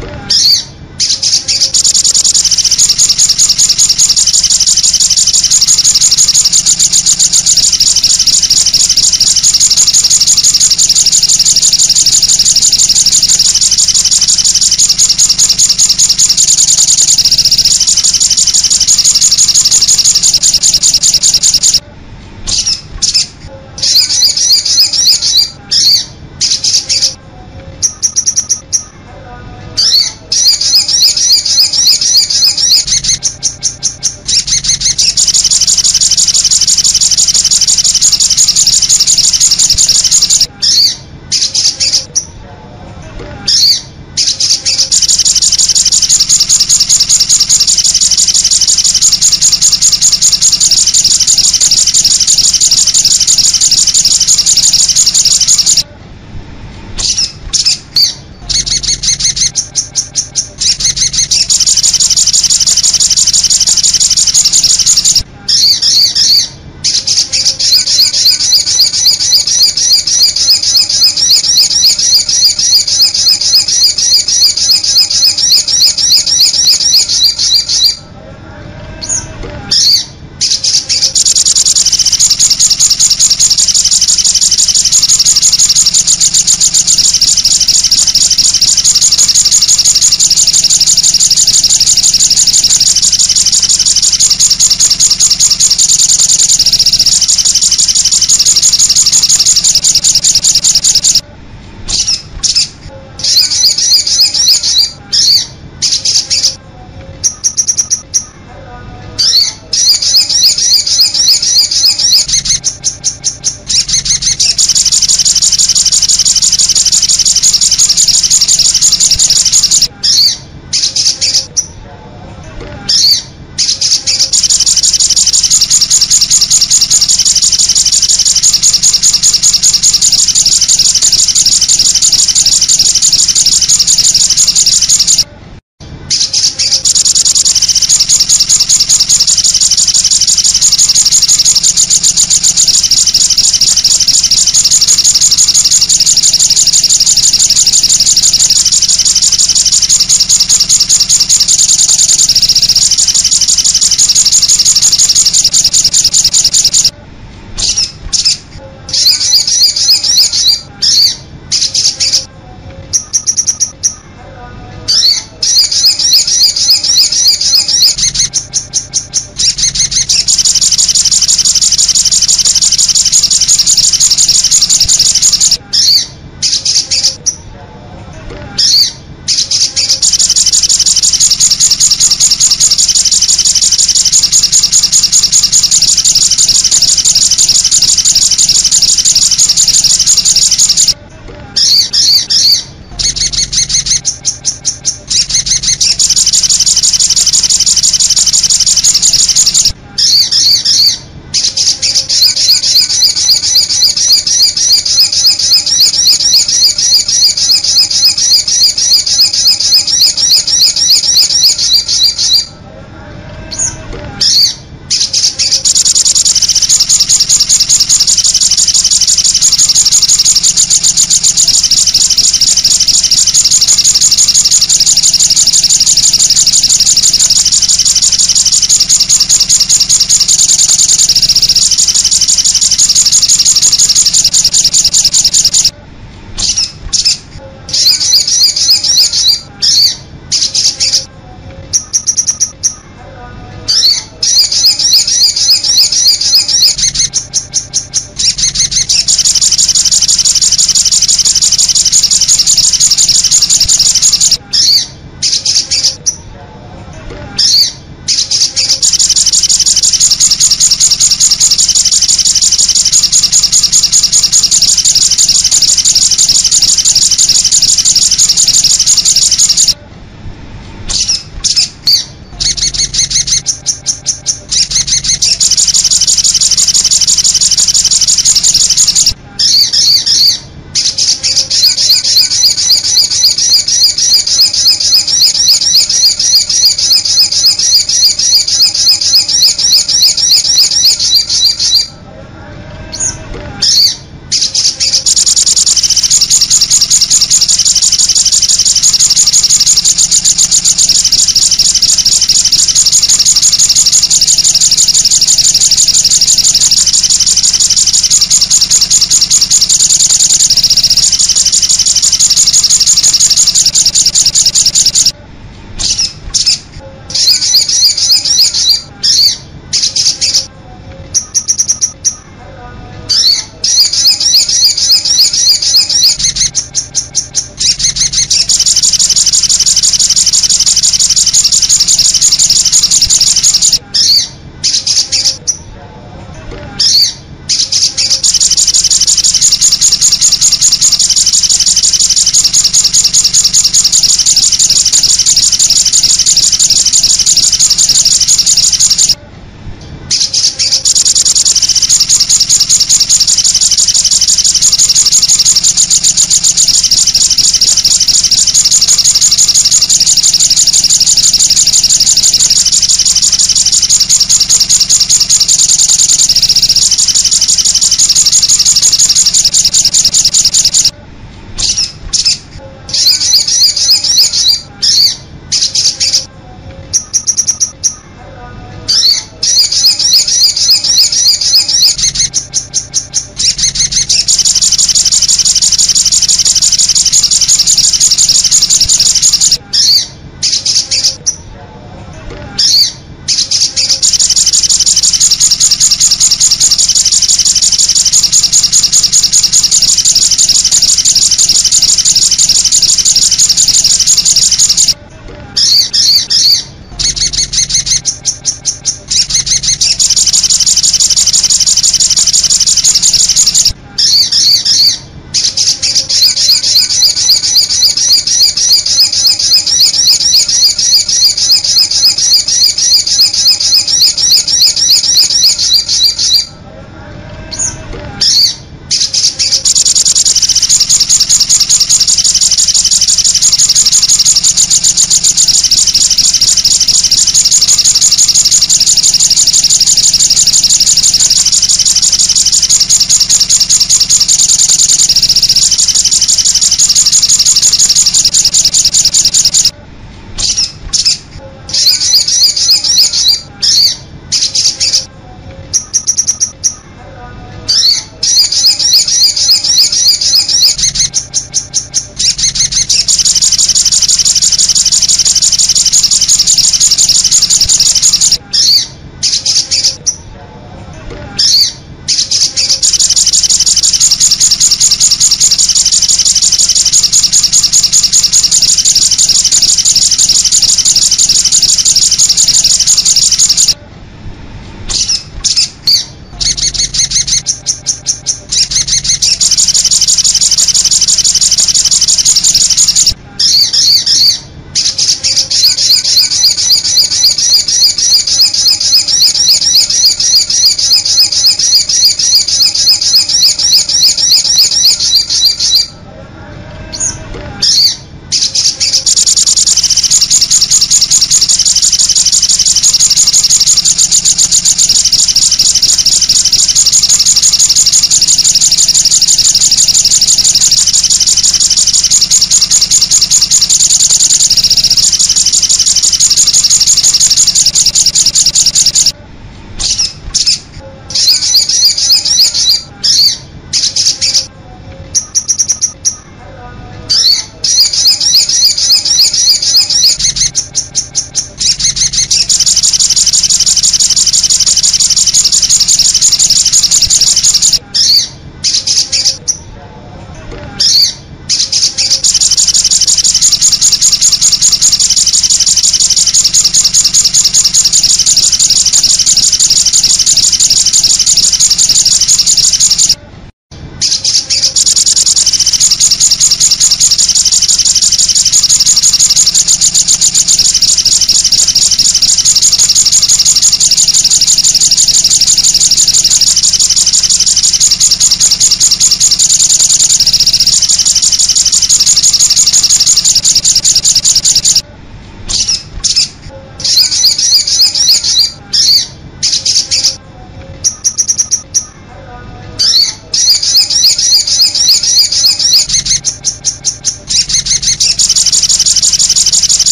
Psst.